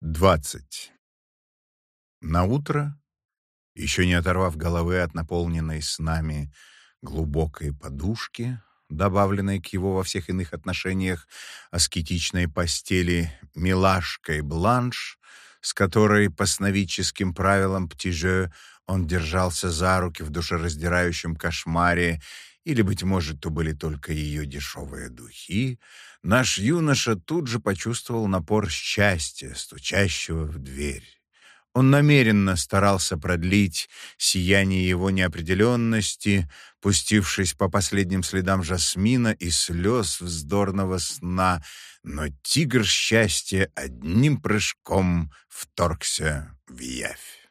Двадцать. На утро, еще не оторвав головы от наполненной снами глубокой подушки, добавленной к его во всех иных отношениях аскетичной постели милашкой Бланш, с которой по сновидческим правилам Птиже он держался за руки в душераздирающем кошмаре, или, быть может, то были только ее дешевые духи, наш юноша тут же почувствовал напор счастья, стучащего в дверь. Он намеренно старался продлить сияние его неопределенности, пустившись по последним следам жасмина и слез вздорного сна, но тигр счастья одним прыжком вторгся в явь.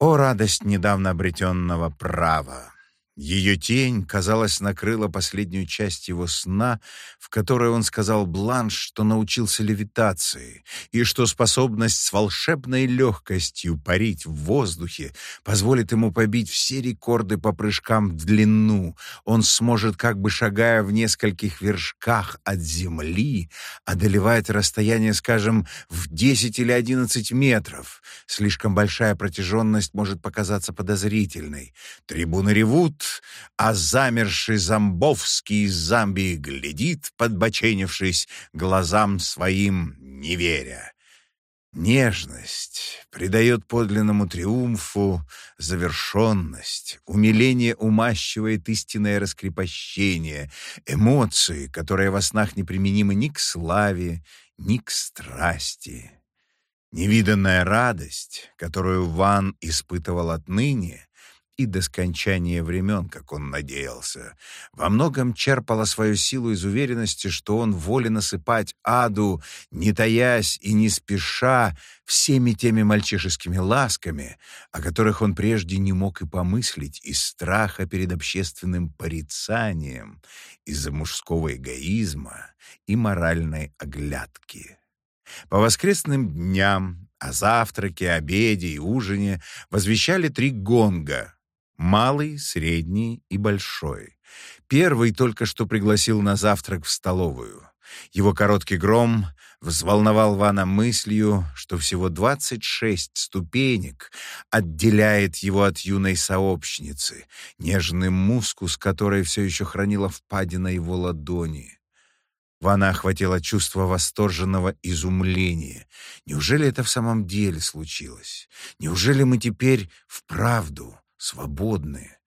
О, радость недавно обретенного права! Ее тень, казалось, накрыла последнюю часть его сна, в которой он сказал Бланш, что научился левитации, и что способность с волшебной легкостью парить в воздухе позволит ему побить все рекорды по прыжкам в длину. Он сможет, как бы шагая в нескольких вершках от земли, одолевать расстояние, скажем, в 10 или 11 метров. Слишком большая протяженность может показаться подозрительной. Трибуны ревут, а замерший Замбовский из Замбии глядит, подбоченившись, глазам своим не веря. Нежность придает подлинному триумфу завершенность, умиление умащивает истинное раскрепощение, эмоции, которые во снах неприменимы ни к славе, ни к страсти. Невиданная радость, которую Ван испытывал отныне, и до скончания времен, как он надеялся, во многом черпала свою силу из уверенности, что он волен осыпать аду, не таясь и не спеша, всеми теми мальчишескими ласками, о которых он прежде не мог и помыслить из страха перед общественным порицанием, из-за мужского эгоизма и моральной оглядки. По воскресным дням о завтраке, обеде и ужине возвещали три гонга, Малый, средний и большой. Первый только что пригласил на завтрак в столовую. Его короткий гром взволновал Вана мыслью, что всего 26 ступенек отделяет его от юной сообщницы, нежный мускус которой все еще хранила впадина его ладони. Вана охватило чувство восторженного изумления. Неужели это в самом деле случилось? Неужели мы теперь вправду свободные.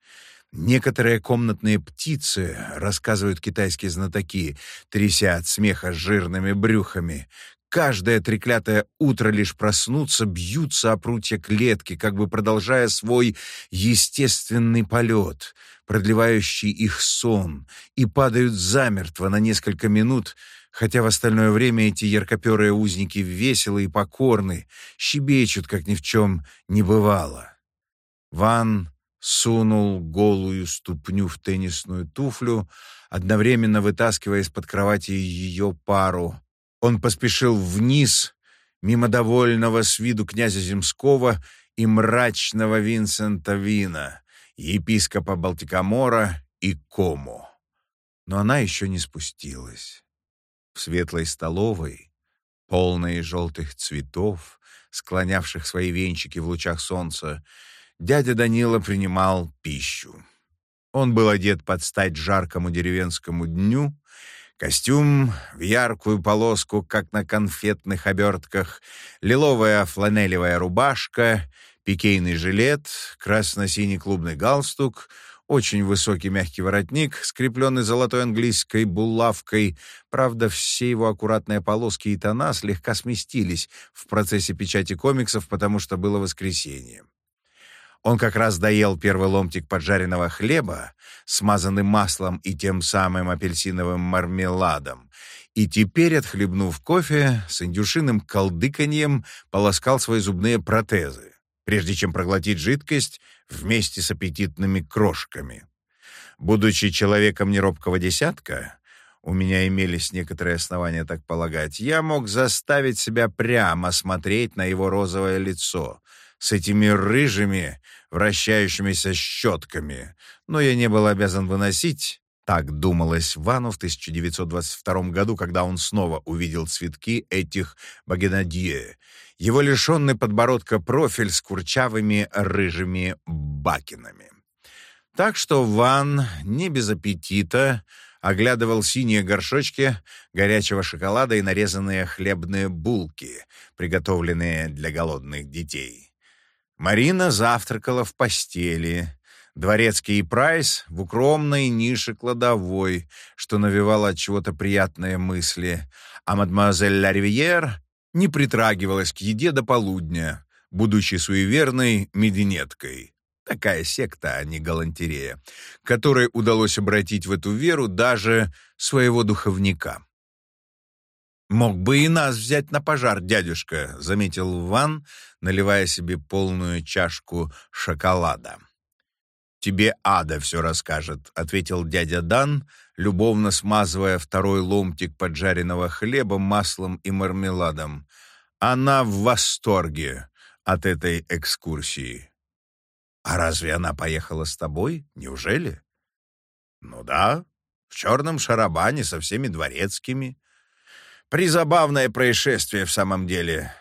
Некоторые комнатные птицы, рассказывают китайские знатоки, тряся от смеха жирными брюхами, каждое треклятое утро лишь проснутся, бьются о прутья клетки, как бы продолжая свой естественный полет, продлевающий их сон, и падают замертво на несколько минут, хотя в остальное время эти яркоперые узники веселы и покорны, щебечут, как ни в чем не бывало. Ван сунул голую ступню в теннисную туфлю, одновременно вытаскивая из-под кровати ее пару. Он поспешил вниз, мимо довольного с виду князя Земского и мрачного Винсента Вина, епископа Балтикомора и Кому. Но она еще не спустилась. В светлой столовой, полной желтых цветов, склонявших свои венчики в лучах солнца, дядя Данила принимал пищу. Он был одет под стать жаркому деревенскому дню, костюм в яркую полоску, как на конфетных обертках, лиловая фланелевая рубашка, пикейный жилет, красно-синий клубный галстук, очень высокий мягкий воротник, скрепленный золотой английской булавкой. Правда, все его аккуратные полоски и тона слегка сместились в процессе печати комиксов, потому что было воскресенье. Он как раз доел первый ломтик поджаренного хлеба, смазанный маслом и тем самым апельсиновым мармеладом, и теперь, отхлебнув кофе, с индюшиным колдыканьем полоскал свои зубные протезы, прежде чем проглотить жидкость вместе с аппетитными крошками. Будучи человеком неробкого десятка, у меня имелись некоторые основания так полагать, я мог заставить себя прямо смотреть на его розовое лицо — с этими рыжими, вращающимися щетками, но я не был обязан выносить. Так думалось Вану в 1922 году, когда он снова увидел цветки этих багенадье. Его лишенный подбородка профиль с курчавыми рыжими бакинами. Так что Ван не без аппетита оглядывал синие горшочки горячего шоколада и нарезанные хлебные булки, приготовленные для голодных детей. Марина завтракала в постели. Дворецкий и Прайс в укромной нише кладовой, что навевало от чего-то приятные мысли, а мадемуазель Ларивьер не притрагивалась к еде до полудня, будучи суеверной мединеткой. Такая секта, а не галантерея, которой удалось обратить в эту веру даже своего духовника. «Мог бы и нас взять на пожар, дядюшка», — заметил Ван, наливая себе полную чашку шоколада. «Тебе ада все расскажет», — ответил дядя Дан, любовно смазывая второй ломтик поджаренного хлеба маслом и мармеладом. «Она в восторге от этой экскурсии». «А разве она поехала с тобой? Неужели?» «Ну да, в черном шарабане со всеми дворецкими». Призабавное происшествие в самом деле.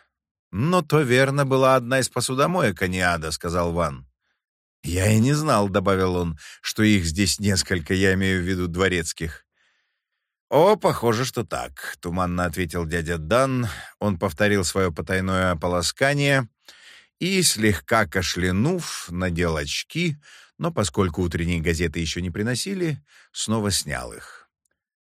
Но то верно была одна из посудомоек, а не ада, сказал Ван. Я и не знал, добавил он, что их здесь несколько, я имею в виду дворецких. «О, похоже, что так», — туманно ответил дядя Дан. Он повторил свое потайное ополоскание и, слегка кашлянув, надел очки, но поскольку утренние газеты еще не приносили, снова снял их.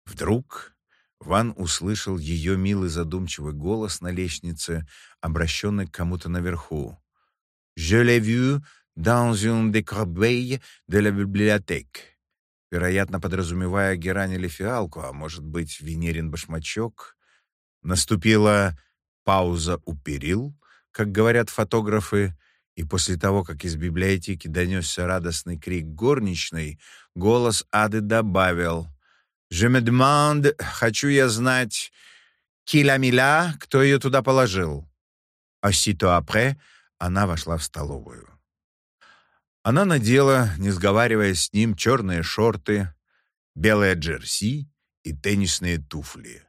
Вдруг Ван услышал ее милый задумчивый голос на лестнице, обращенный к кому-то наверху. «Je l'ai vu dans une des corbeilles de la bibliothèque». Вероятно, подразумевая герань или фиалку, а может быть, венерин башмачок. Наступила пауза у перил, как говорят фотографы, и после того, как из библиотеки донесся радостный крик горничной, голос Ады добавил — Je me demande, хочу я знать, киля-миля, кто ее туда положил. А сито апре она вошла в столовую. Она надела, не сговариваясь с ним, черные шорты, белые джерси и теннисные туфли.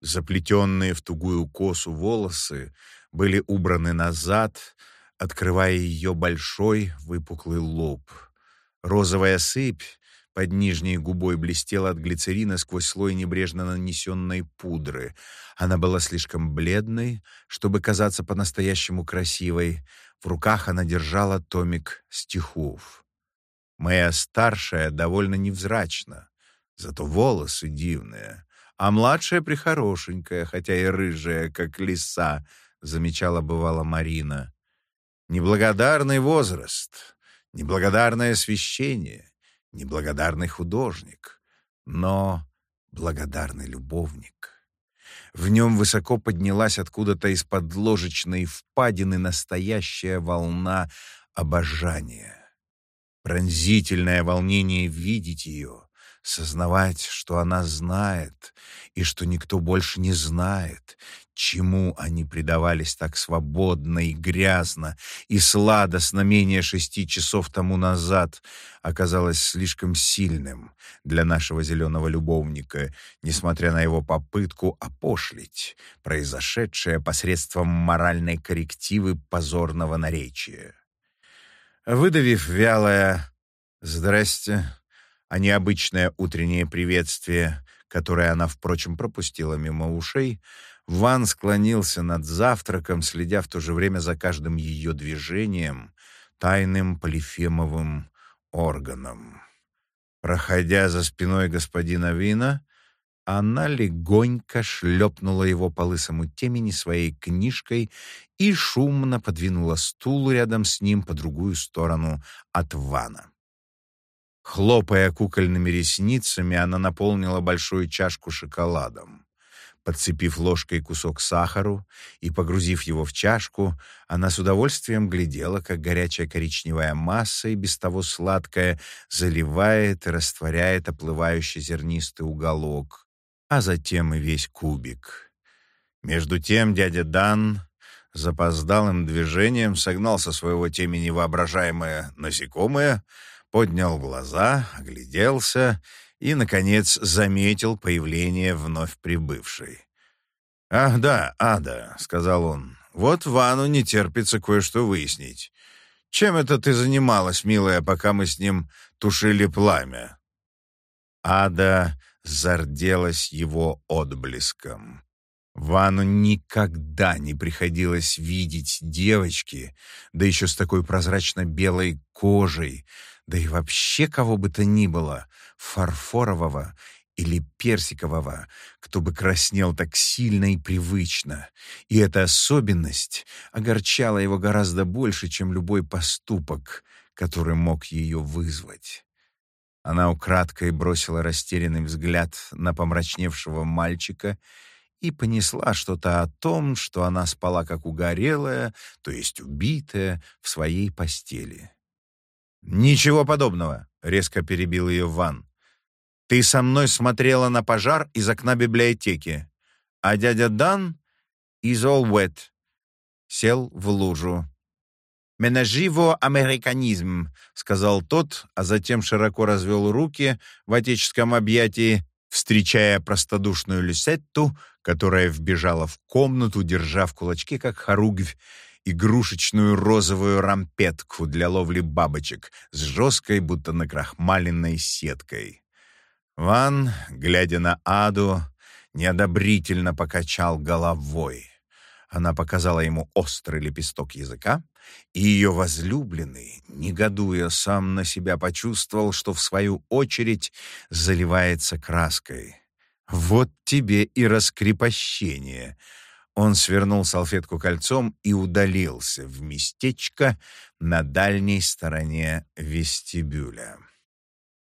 Заплетенные в тугую косу волосы были убраны назад, открывая ее большой выпуклый лоб. Розовая сыпь под нижней губой блестела от глицерина сквозь слой небрежно нанесенной пудры. Она была слишком бледной, чтобы казаться по-настоящему красивой. В руках она держала томик стихов. Моя старшая довольно невзрачна, зато волосы дивные, а младшая прихорошенькая, хотя и рыжая, как лиса, замечала бывала Марина. Неблагодарный возраст, неблагодарное освещение, неблагодарный художник, но благодарный любовник. В нем высоко поднялась откуда-то из-под ложечной впадины настоящая волна обожания. Пронзительное волнение видеть ее, сознавать, что она знает и что никто больше не знает, Чему они предавались так свободно и грязно и сладостно менее шести часов тому назад, оказалось слишком сильным для нашего зеленого любовника, несмотря на его попытку опошлить произошедшее посредством моральной коррективы позорного наречия. Выдавив вялое «Здрасте», а необычное утреннее приветствие, которое она, впрочем, пропустила мимо ушей, Ван склонился над завтраком, следя в то же время за каждым ее движением, тайным полифемовым органом. Проходя за спиной господина Вина, она легонько шлепнула его по лысому темени своей книжкой и шумно подвинула стул рядом с ним по другую сторону от Вана. Хлопая кукольными ресницами, она наполнила большую чашку шоколадом. Подцепив ложкой кусок сахару и погрузив его в чашку, она с удовольствием глядела, как горячая коричневая масса и без того сладкая заливает и растворяет оплывающий зернистый уголок, а затем и весь кубик. Между тем дядя Дан запоздалым движением согнал со своего темени воображаемое насекомое, поднял глаза, огляделся и, наконец, заметил появление вновь прибывшей. «Ах да, Ада», — сказал он, — «вот Вану не терпится кое-что выяснить. Чем это ты занималась, милая, пока мы с ним тушили пламя?» Ада зарделась его отблеском. Вану никогда не приходилось видеть девочки, да еще с такой прозрачно-белой кожей, да и вообще кого бы то ни было, фарфорового или персикового, кто бы краснел так сильно и привычно. И эта особенность огорчала его гораздо больше, чем любой поступок, который мог ее вызвать. Она украдкой бросила растерянный взгляд на помрачневшего мальчика и понесла что-то о том, что она спала как угорелая, то есть убитая, в своей постели. «Ничего подобного», — резко перебил ее Ван. «Ты со мной смотрела на пожар из окна библиотеки, а дядя Дан из all wet сел в лужу». «Менаживо американизм», — сказал тот, а затем широко развел руки в отеческом объятии, встречая простодушную Люсетту, которая вбежала в комнату, держа в кулачке, как хоругвь, игрушечную розовую рампетку для ловли бабочек с жесткой, будто накрахмаленной сеткой. Ван, глядя на Аду, неодобрительно покачал головой. Она показала ему острый лепесток языка, и ее возлюбленный, негодуя сам на себя, почувствовал, что в свою очередь заливается краской. «Вот тебе и раскрепощение!» Он свернул салфетку кольцом и удалился в местечко на дальней стороне вестибюля.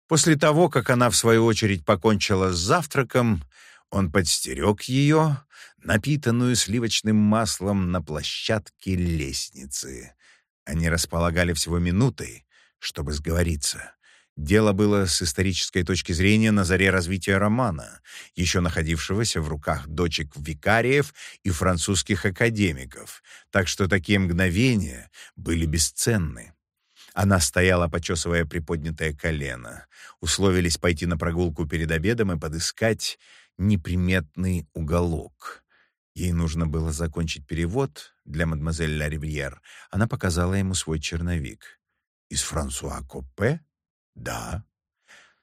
После того, как она, в свою очередь, покончила с завтраком, он подстерег ее, напитанную сливочным маслом на площадке лестницы. Они располагали всего минутой, чтобы сговориться. Дело было с исторической точки зрения на заре развития романа, еще находившегося в руках дочек викариев и французских академиков, так что такие мгновения были бесценны. Она стояла, почесывая приподнятое колено. Условились пойти на прогулку перед обедом и подыскать неприметный уголок. Ей нужно было закончить перевод для мадемуазель Ла Ривьер. Она показала ему свой черновик. «Из Франсуа Копе?» «Да».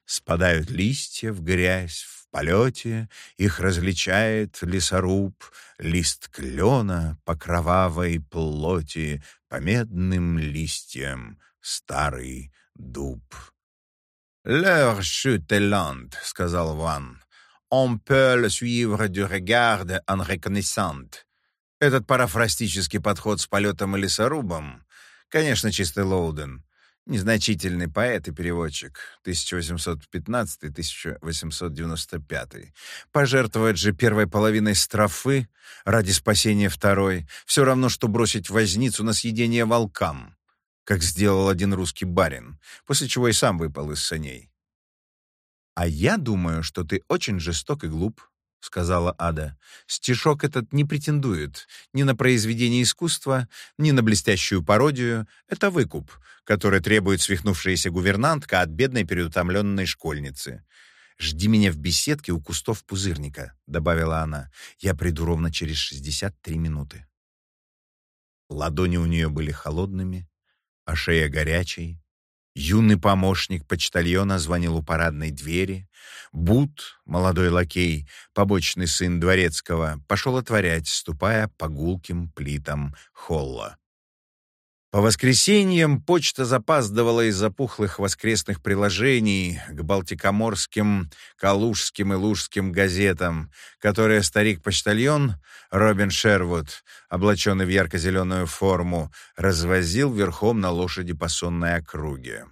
Спадают листья в грязь, в полете, Их различает лесоруб, Лист клена по кровавой плоти, По медным листьям старый дуб. «L'heure chute lente», — сказал Ван on peut le suivre du regard en reconnaissant. Этот парафрастический подход с полетом и лесорубом, конечно, чистый Лоуден, незначительный поэт и переводчик, 1815-1895. Пожертвовать же первой половиной строфы ради спасения второй, все равно, что бросить возницу на съедение волкам, как сделал один русский барин, после чего и сам выпал из саней. «А я думаю, что ты очень жесток и глуп», — сказала Ада. «Стишок этот не претендует ни на произведение искусства, ни на блестящую пародию. Это выкуп, который требует свихнувшаяся гувернантка от бедной переутомленной школьницы. «Жди меня в беседке у кустов пузырника», — добавила она. «Я приду ровно через 63 минуты». Ладони у нее были холодными, а шея горячей. Юный помощник почтальона звонил у парадной двери. Бут, молодой лакей, побочный сын дворецкого, пошел отворять, ступая по гулким плитам холла. По воскресеньям почта запаздывала из-за пухлых воскресных приложений к балтикоморским, калужским и лужским газетам, которые старик-почтальон Робин Шервуд, облаченный в ярко-зеленую форму, развозил верхом на лошади по сонной округе.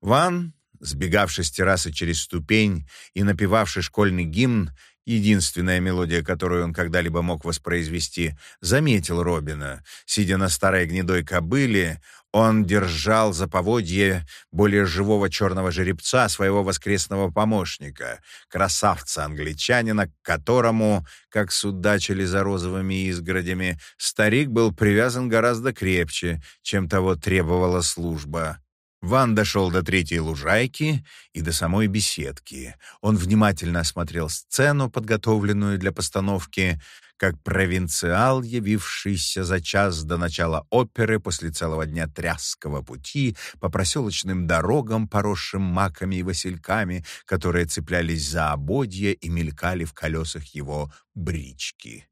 Ван, сбегавший с террасы через ступень и напевавший школьный гимн, единственная мелодия, которую он когда-либо мог воспроизвести, заметил Робина. Сидя на старой гнедой кобыле, он держал за поводье более живого черного жеребца своего воскресного помощника, красавца-англичанина, к которому, как судачили за розовыми изгородями, старик был привязан гораздо крепче, чем того требовала служба. Ван дошел до третьей лужайки и до самой беседки. Он внимательно осмотрел сцену, подготовленную для постановки, как провинциал, явившийся за час до начала оперы после целого дня тряского пути по проселочным дорогам, поросшим маками и васильками, которые цеплялись за ободья и мелькали в колесах его брички.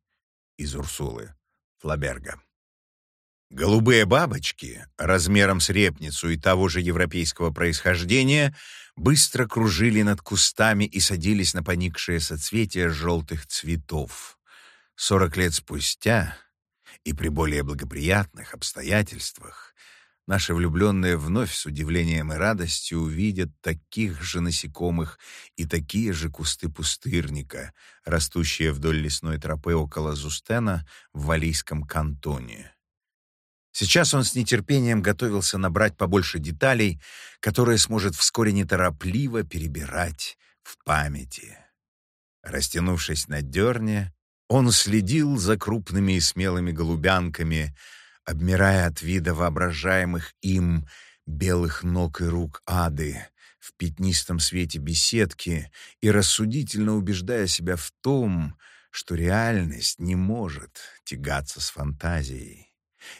Из Урсулы Флаберга. Голубые бабочки, размером с репницу и того же европейского происхождения, быстро кружили над кустами и садились на поникшие соцветия желтых цветов. Сорок лет спустя и при более благоприятных обстоятельствах наши влюбленные вновь с удивлением и радостью увидят таких же насекомых и такие же кусты пустырника, растущие вдоль лесной тропы около Зустена в Валийском кантоне. Сейчас он с нетерпением готовился набрать побольше деталей, которые сможет вскоре неторопливо перебирать в памяти. Растянувшись на дерне, он следил за крупными и смелыми голубянками, обмирая от вида воображаемых им белых ног и рук ады в пятнистом свете беседки и рассудительно убеждая себя в том, что реальность не может тягаться с фантазией.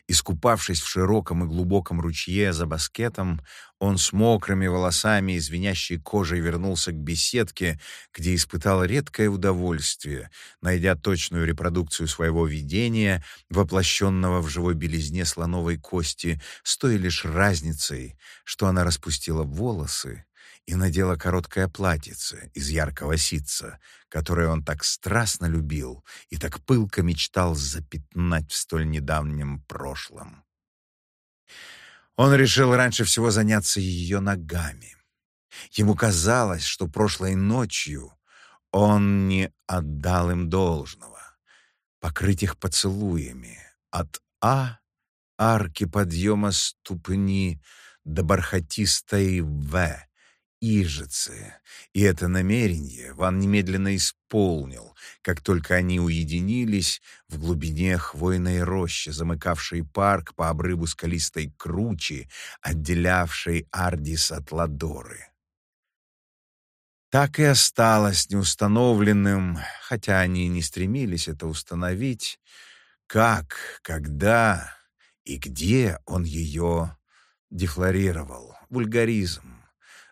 Искупавшись в широком и глубоком ручье за баскетом, он с мокрыми волосами и звенящей кожей вернулся к беседке, где испытал редкое удовольствие, найдя точную репродукцию своего видения, воплощенного в живой белизне слоновой кости, с той лишь разницей, что она распустила волосы, и надела короткое платьице из яркого ситца, которое он так страстно любил и так пылко мечтал запятнать в столь недавнем прошлом. Он решил раньше всего заняться ее ногами. Ему казалось, что прошлой ночью он не отдал им должного. Покрыть их поцелуями от А арки подъема ступни до бархатистой В, Ижицы, и это намерение Ван немедленно исполнил, как только они уединились в глубине хвойной рощи, замыкавшей парк по обрыву скалистой кручи, отделявшей Ардис от Ладоры. Так и осталось неустановленным, хотя они не стремились это установить, как, когда и где он ее дефлорировал. Вульгаризм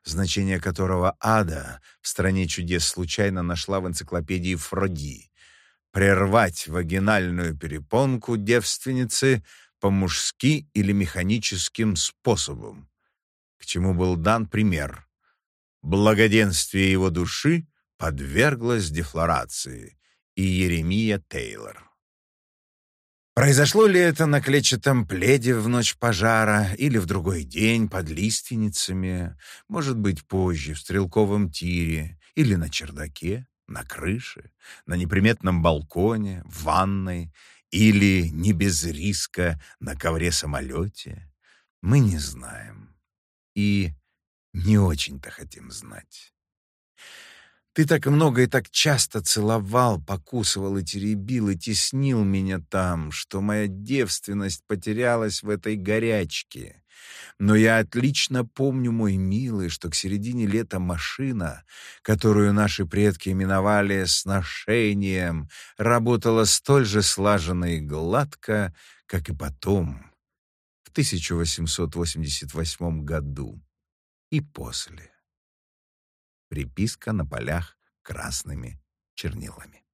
значение которого «ада» в «Стране чудес» случайно нашла в энциклопедии Фроди. Прервать вагинальную перепонку девственницы по-мужски или механическим способом, к чему был дан пример. Благоденствие его души подверглось дефлорации. И Еремия Тейлор. Произошло ли это на клетчатом пледе в ночь пожара или в другой день под лиственницами, может быть, позже, в стрелковом тире или на чердаке, на крыше, на неприметном балконе, в ванной или, не без риска, на ковре-самолете, мы не знаем и не очень-то хотим знать. Ты так много и так часто целовал, покусывал и теребил, и теснил меня там, что моя девственность потерялась в этой горячке. Но я отлично помню, мой милый, что к середине лета машина, которую наши предки именовали сношением, работала столь же слаженно и гладко, как и потом, в 1888 году и после. Приписка на полях красными чернилами.